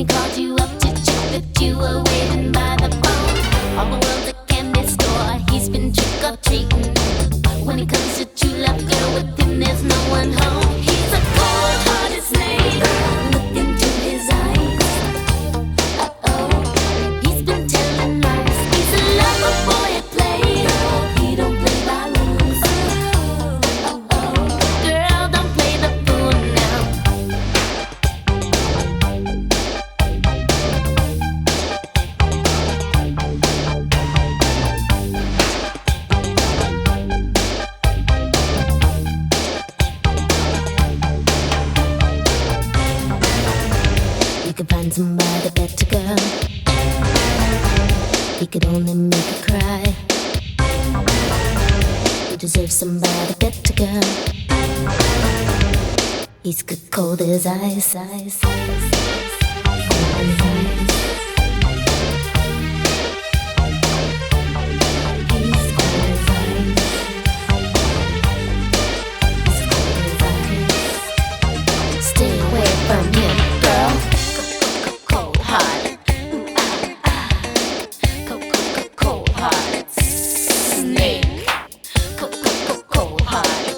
he called you find somebody better, girl. He could only make her cry. He deserves somebody better, girl. He's good cold as ice, ice, ice, ice, ice. Pod.